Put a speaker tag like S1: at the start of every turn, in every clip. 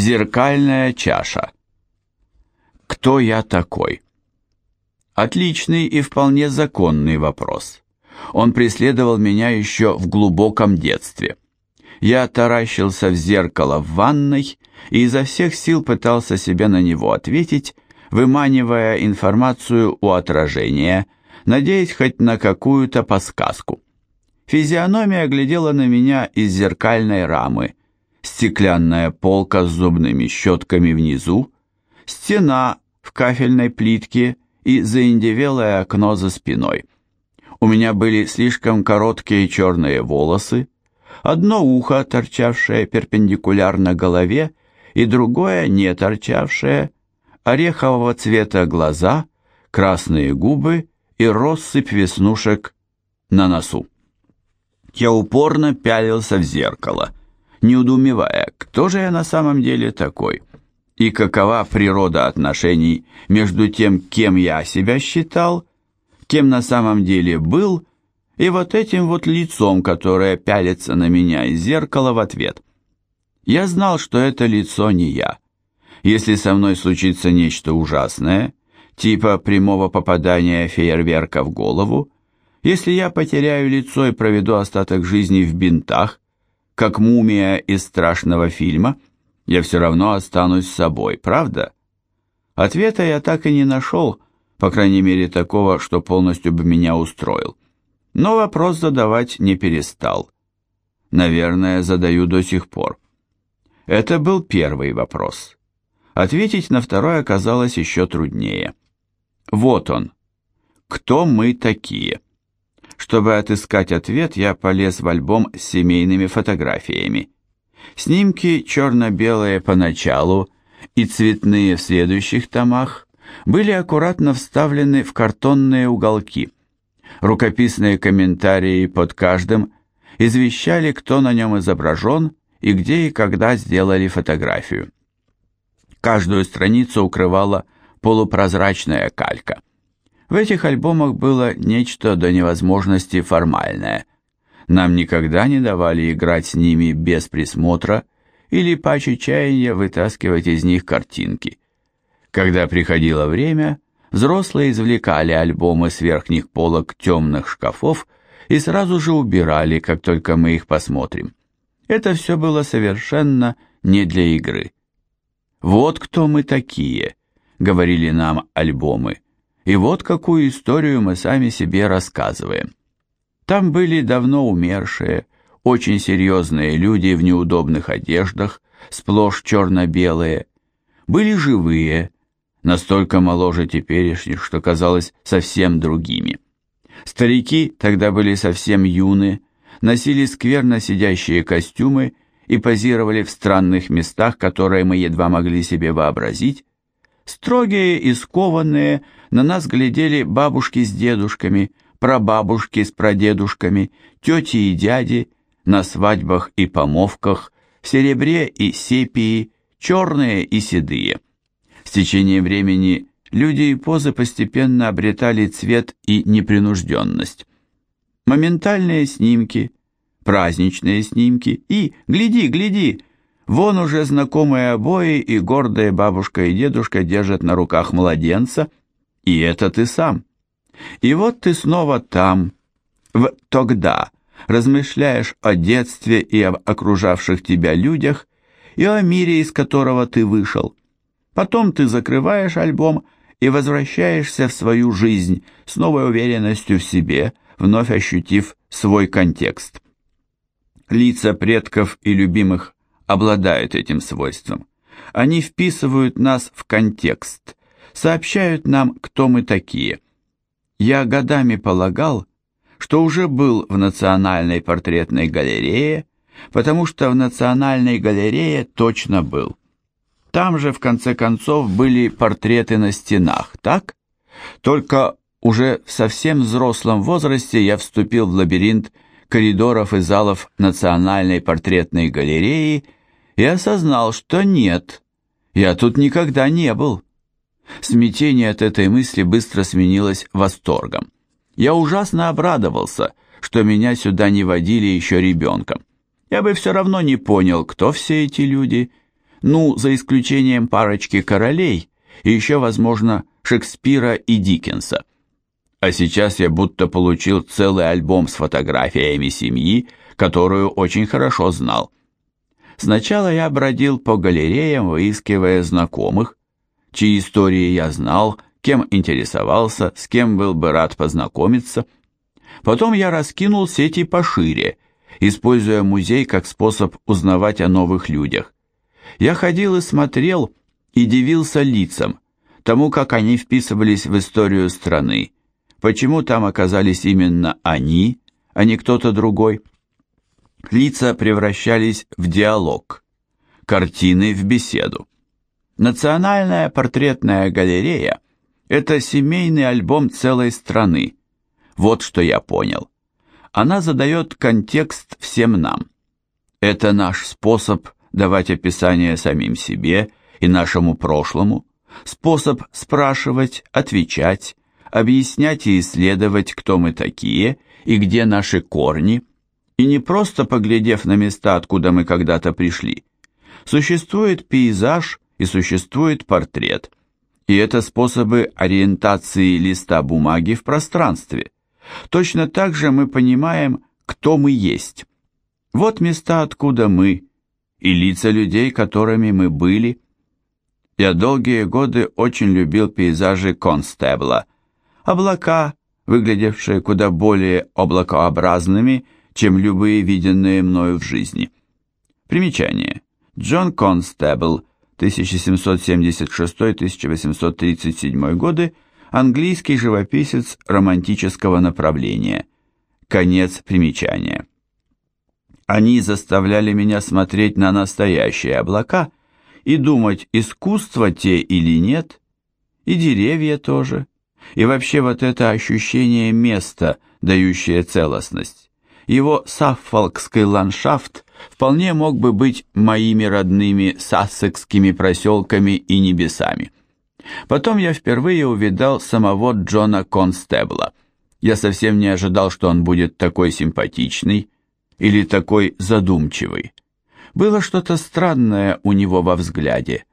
S1: Зеркальная чаша. Кто я такой? Отличный и вполне законный вопрос. Он преследовал меня еще в глубоком детстве. Я таращился в зеркало в ванной и изо всех сил пытался себе на него ответить, выманивая информацию у отражения, надеясь хоть на какую-то подсказку. Физиономия глядела на меня из зеркальной рамы, стеклянная полка с зубными щетками внизу, стена в кафельной плитке и заиндевелое окно за спиной. У меня были слишком короткие черные волосы, одно ухо, торчавшее перпендикулярно голове, и другое, не торчавшее, орехового цвета глаза, красные губы и россыпь веснушек на носу. Я упорно пялился в зеркало, неудумевая, кто же я на самом деле такой, и какова природа отношений между тем, кем я себя считал, кем на самом деле был, и вот этим вот лицом, которое пялится на меня из зеркала в ответ. Я знал, что это лицо не я. Если со мной случится нечто ужасное, типа прямого попадания фейерверка в голову, если я потеряю лицо и проведу остаток жизни в бинтах, как мумия из страшного фильма, я все равно останусь собой, правда? Ответа я так и не нашел, по крайней мере такого, что полностью бы меня устроил. Но вопрос задавать не перестал. Наверное, задаю до сих пор. Это был первый вопрос. Ответить на второй оказалось еще труднее. Вот он. Кто мы такие? Чтобы отыскать ответ, я полез в альбом с семейными фотографиями. Снимки черно-белые поначалу и цветные в следующих томах были аккуратно вставлены в картонные уголки. Рукописные комментарии под каждым извещали, кто на нем изображен и где и когда сделали фотографию. Каждую страницу укрывала полупрозрачная калька. В этих альбомах было нечто до невозможности формальное. Нам никогда не давали играть с ними без присмотра или по чаяния вытаскивать из них картинки. Когда приходило время, взрослые извлекали альбомы с верхних полок темных шкафов и сразу же убирали, как только мы их посмотрим. Это все было совершенно не для игры. «Вот кто мы такие», — говорили нам альбомы. И вот какую историю мы сами себе рассказываем. Там были давно умершие, очень серьезные люди в неудобных одеждах, сплошь черно-белые. Были живые, настолько моложе теперешних, что казалось совсем другими. Старики тогда были совсем юны, носили скверно сидящие костюмы и позировали в странных местах, которые мы едва могли себе вообразить. Строгие и скованные, на нас глядели бабушки с дедушками, прабабушки с прадедушками, тети и дяди, на свадьбах и помовках, в серебре и сепии, черные и седые. С течением времени люди и позы постепенно обретали цвет и непринужденность. Моментальные снимки, праздничные снимки и, гляди, гляди, вон уже знакомые обои и гордые бабушка и дедушка держат на руках младенца – и это ты сам. И вот ты снова там, в тогда, размышляешь о детстве и об окружавших тебя людях, и о мире, из которого ты вышел. Потом ты закрываешь альбом и возвращаешься в свою жизнь с новой уверенностью в себе, вновь ощутив свой контекст. Лица предков и любимых обладают этим свойством. Они вписывают нас в контекст, сообщают нам, кто мы такие. Я годами полагал, что уже был в Национальной портретной галерее, потому что в Национальной галерее точно был. Там же, в конце концов, были портреты на стенах, так? Только уже в совсем взрослом возрасте я вступил в лабиринт коридоров и залов Национальной портретной галереи и осознал, что нет, я тут никогда не был. Смятение от этой мысли быстро сменилось восторгом. Я ужасно обрадовался, что меня сюда не водили еще ребенком. Я бы все равно не понял, кто все эти люди, Ну, за исключением парочки королей и еще, возможно, Шекспира и Диккенса. А сейчас я будто получил целый альбом с фотографиями семьи, которую очень хорошо знал. Сначала я бродил по галереям, выискивая знакомых, чьи истории я знал, кем интересовался, с кем был бы рад познакомиться. Потом я раскинул сети пошире, используя музей как способ узнавать о новых людях. Я ходил и смотрел, и дивился лицам, тому, как они вписывались в историю страны, почему там оказались именно они, а не кто-то другой. Лица превращались в диалог, картины в беседу. Национальная портретная галерея – это семейный альбом целой страны. Вот что я понял. Она задает контекст всем нам. Это наш способ давать описание самим себе и нашему прошлому, способ спрашивать, отвечать, объяснять и исследовать, кто мы такие и где наши корни, и не просто поглядев на места, откуда мы когда-то пришли. Существует пейзаж и существует портрет, и это способы ориентации листа бумаги в пространстве. Точно так же мы понимаем, кто мы есть. Вот места, откуда мы, и лица людей, которыми мы были – я долгие годы очень любил пейзажи Констебла. Облака, выглядевшие куда более облакообразными, чем любые виденные мною в жизни. Примечание. Джон Констебл, 1776-1837 годы, английский живописец романтического направления. Конец примечания. Они заставляли меня смотреть на настоящие облака – и думать, искусство те или нет, и деревья тоже, и вообще вот это ощущение места, дающее целостность. Его саффолкский ландшафт вполне мог бы быть моими родными сассекскими проселками и небесами. Потом я впервые увидал самого Джона Констебла. Я совсем не ожидал, что он будет такой симпатичный или такой задумчивый. Было что-то странное у него во взгляде.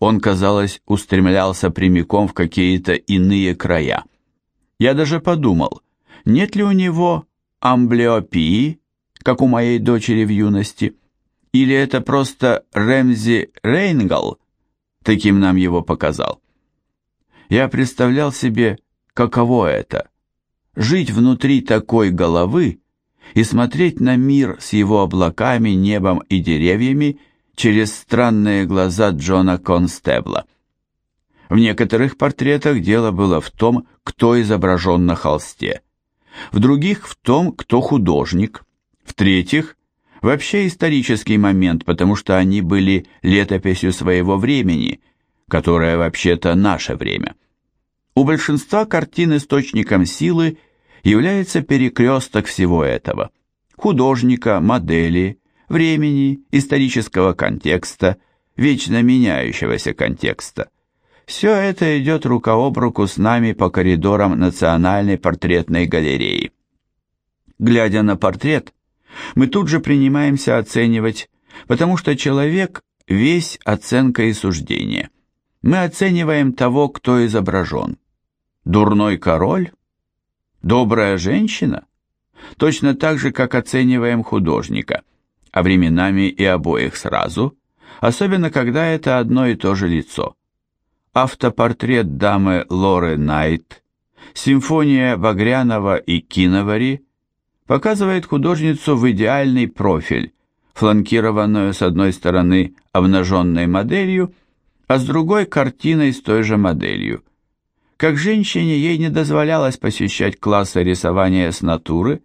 S1: Он, казалось, устремлялся прямиком в какие-то иные края. Я даже подумал, нет ли у него амблиопии, как у моей дочери в юности, или это просто Рэмзи Рейнгал, таким нам его показал. Я представлял себе, каково это – жить внутри такой головы, и смотреть на мир с его облаками, небом и деревьями через странные глаза Джона Констебла. В некоторых портретах дело было в том, кто изображен на холсте, в других в том, кто художник, в третьих вообще исторический момент, потому что они были летописью своего времени, которое вообще-то наше время. У большинства картин источником силы является перекресток всего этого. Художника, модели, времени, исторического контекста, вечно меняющегося контекста. Все это идет рука об руку с нами по коридорам Национальной портретной галереи. Глядя на портрет, мы тут же принимаемся оценивать, потому что человек – весь оценка и суждение. Мы оцениваем того, кто изображен. Дурной король? Добрая женщина? Точно так же, как оцениваем художника, а временами и обоих сразу, особенно когда это одно и то же лицо. Автопортрет дамы Лоры Найт, симфония Багрянова и Киновари показывает художницу в идеальный профиль, фланкированную с одной стороны обнаженной моделью, а с другой картиной с той же моделью. Как женщине ей не дозволялось посещать классы рисования с натуры,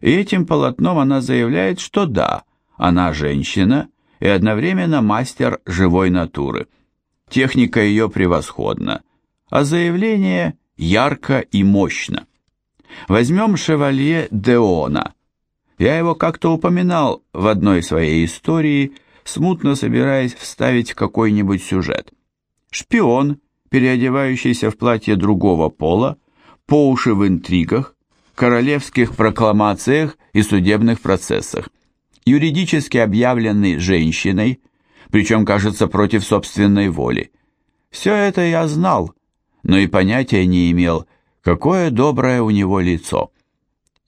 S1: и этим полотном она заявляет, что да, она женщина и одновременно мастер живой натуры. Техника ее превосходна, а заявление ярко и мощно. Возьмем «Шевалье Деона». Я его как-то упоминал в одной своей истории, смутно собираясь вставить какой-нибудь сюжет. Шпион, переодевающийся в платье другого пола, по уши в интригах, королевских прокламациях и судебных процессах, юридически объявленный женщиной, причем, кажется, против собственной воли. Все это я знал, но и понятия не имел, какое доброе у него лицо.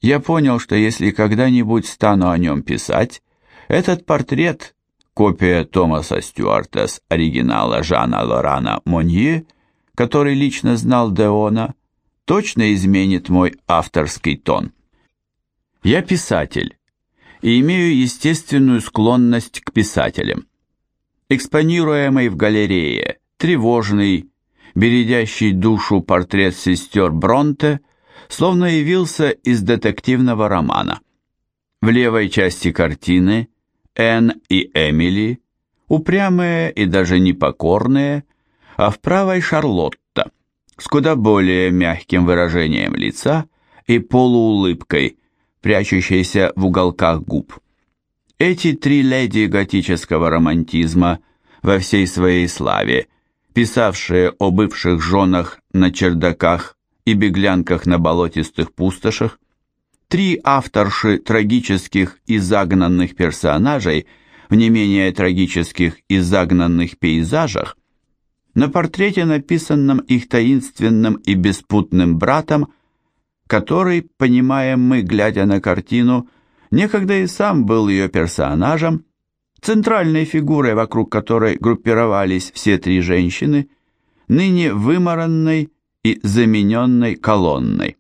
S1: Я понял, что если когда-нибудь стану о нем писать, этот портрет, копия Томаса Стюарта с оригинала Жана Лорана Монье, который лично знал Деона, точно изменит мой авторский тон. Я писатель и имею естественную склонность к писателям. Экспонируемый в галерее, тревожный, бередящий душу портрет сестер Бронте словно явился из детективного романа. В левой части картины Энн и Эмили, упрямые и даже непокорные, а в правой Шарлотта, с куда более мягким выражением лица и полуулыбкой, прячущейся в уголках губ. Эти три леди готического романтизма во всей своей славе, писавшие о бывших женах на чердаках и беглянках на болотистых пустошах, три авторши трагических и загнанных персонажей в не менее трагических и загнанных пейзажах, на портрете, написанном их таинственным и беспутным братом, который, понимаем мы, глядя на картину, некогда и сам был ее персонажем, центральной фигурой, вокруг которой группировались все три женщины, ныне выморанной и замененной колонной.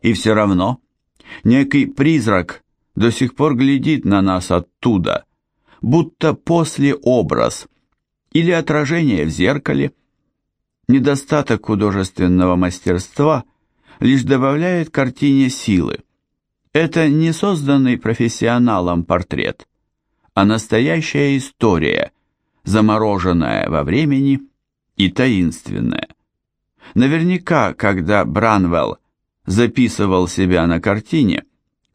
S1: И все равно некий призрак до сих пор глядит на нас оттуда, будто после образ или отражение в зеркале. Недостаток художественного мастерства лишь добавляет картине силы. Это не созданный профессионалом портрет, а настоящая история, замороженная во времени и таинственная. Наверняка, когда Бранвелл записывал себя на картине,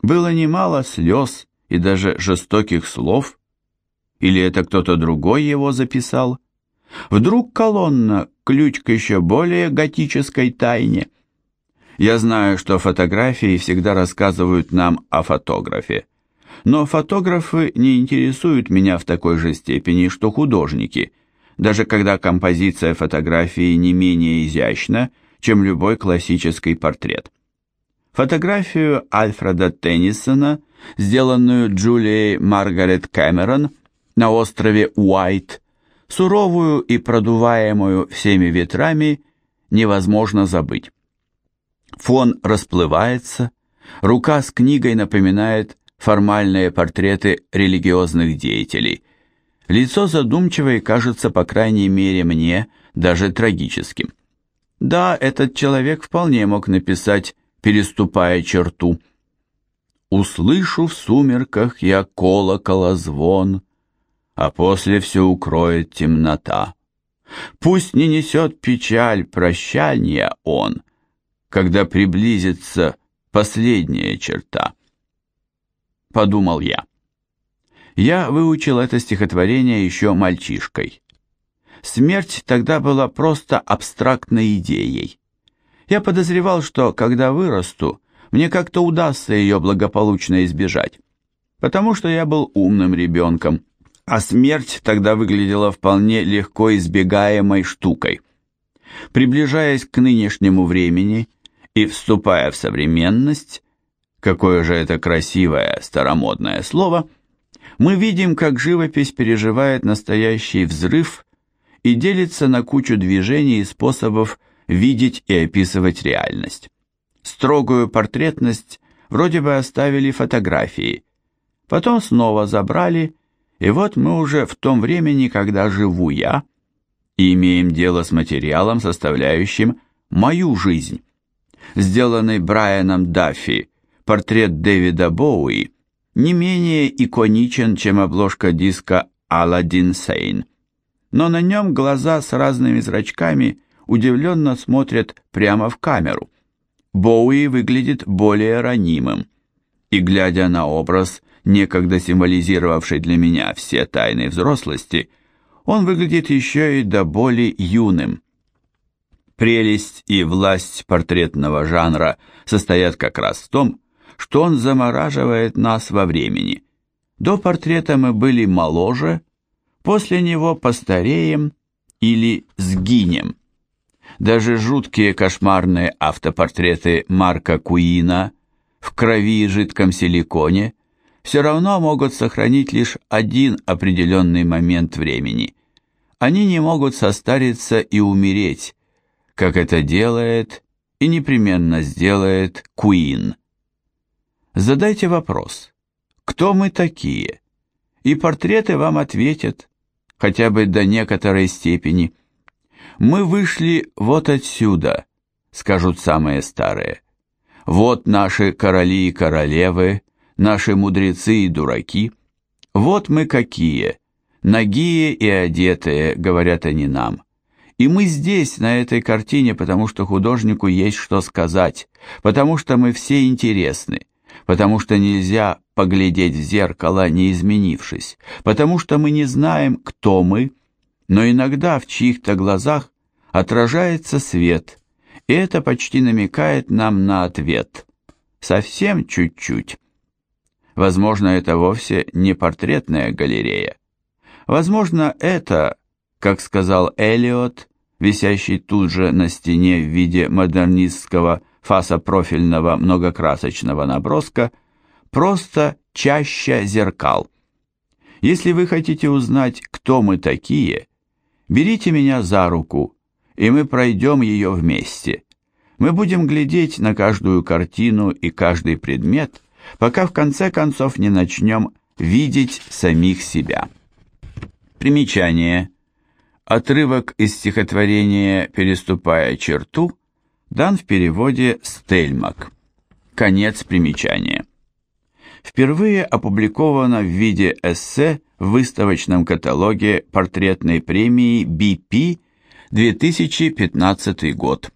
S1: было немало слез и даже жестоких слов, или это кто-то другой его записал? Вдруг колонна – ключ к еще более готической тайне? Я знаю, что фотографии всегда рассказывают нам о фотографе. Но фотографы не интересуют меня в такой же степени, что художники, даже когда композиция фотографии не менее изящна, чем любой классический портрет. Фотографию Альфреда Теннисона, сделанную Джулией Маргарет Кэмерон на острове Уайт, суровую и продуваемую всеми ветрами, невозможно забыть. Фон расплывается, рука с книгой напоминает формальные портреты религиозных деятелей. Лицо задумчивое кажется, по крайней мере мне, даже трагическим. Да, этот человек вполне мог написать, переступая черту. «Услышу в сумерках я колокола звон, а после все укроет темнота. Пусть не несет печаль прощания он, когда приблизится последняя черта» подумал я. Я выучил это стихотворение еще мальчишкой. Смерть тогда была просто абстрактной идеей. Я подозревал, что, когда вырасту, мне как-то удастся ее благополучно избежать, потому что я был умным ребенком, а смерть тогда выглядела вполне легко избегаемой штукой. Приближаясь к нынешнему времени и вступая в современность, какое же это красивое старомодное слово, мы видим, как живопись переживает настоящий взрыв и делится на кучу движений и способов видеть и описывать реальность. Строгую портретность вроде бы оставили фотографии, потом снова забрали, и вот мы уже в том времени, когда живу я, и имеем дело с материалом, составляющим мою жизнь. Сделанный Брайаном Даффи портрет Дэвида Боуи не менее иконичен, чем обложка диска «Аладдин Сейн». Но на нем глаза с разными зрачками удивленно смотрят прямо в камеру. Боуи выглядит более ранимым. И глядя на образ, некогда символизировавший для меня все тайны взрослости, он выглядит еще и до боли юным. Прелесть и власть портретного жанра состоят как раз в том, что он замораживает нас во времени. До портрета мы были моложе, После него постареем или сгинем. Даже жуткие кошмарные автопортреты Марка Куина в крови и жидком силиконе все равно могут сохранить лишь один определенный момент времени. Они не могут состариться и умереть, как это делает и непременно сделает Куин. Задайте вопрос, кто мы такие? И портреты вам ответят, хотя бы до некоторой степени. Мы вышли вот отсюда, скажут самые старые. Вот наши короли и королевы, наши мудрецы и дураки. Вот мы какие, нагие и одетые, говорят они нам. И мы здесь, на этой картине, потому что художнику есть что сказать, потому что мы все интересны, потому что нельзя поглядеть в зеркало, не изменившись, потому что мы не знаем, кто мы, но иногда в чьих-то глазах отражается свет, и это почти намекает нам на ответ. Совсем чуть-чуть. Возможно, это вовсе не портретная галерея. Возможно, это, как сказал Элиот, висящий тут же на стене в виде модернистского фасопрофильного многокрасочного наброска, просто чаще зеркал. Если вы хотите узнать, кто мы такие, берите меня за руку, и мы пройдем ее вместе. Мы будем глядеть на каждую картину и каждый предмет, пока в конце концов не начнем видеть самих себя. Примечание. Отрывок из стихотворения «Переступая черту» дан в переводе Стельмак. Конец примечания. Впервые опубликовано в виде эссе в выставочном каталоге портретной премии BP 2015 год.